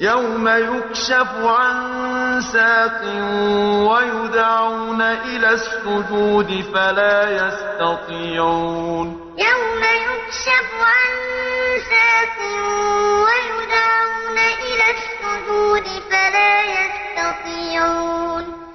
يَوْمَ يُكْشَفُ عَن سَاقٍ وَيُدْعَوْنَ إِلَى السُّجُودِ فَلَا يَسْتَطِيعُونَ. يَوْمَ يُكْشَفُ عَن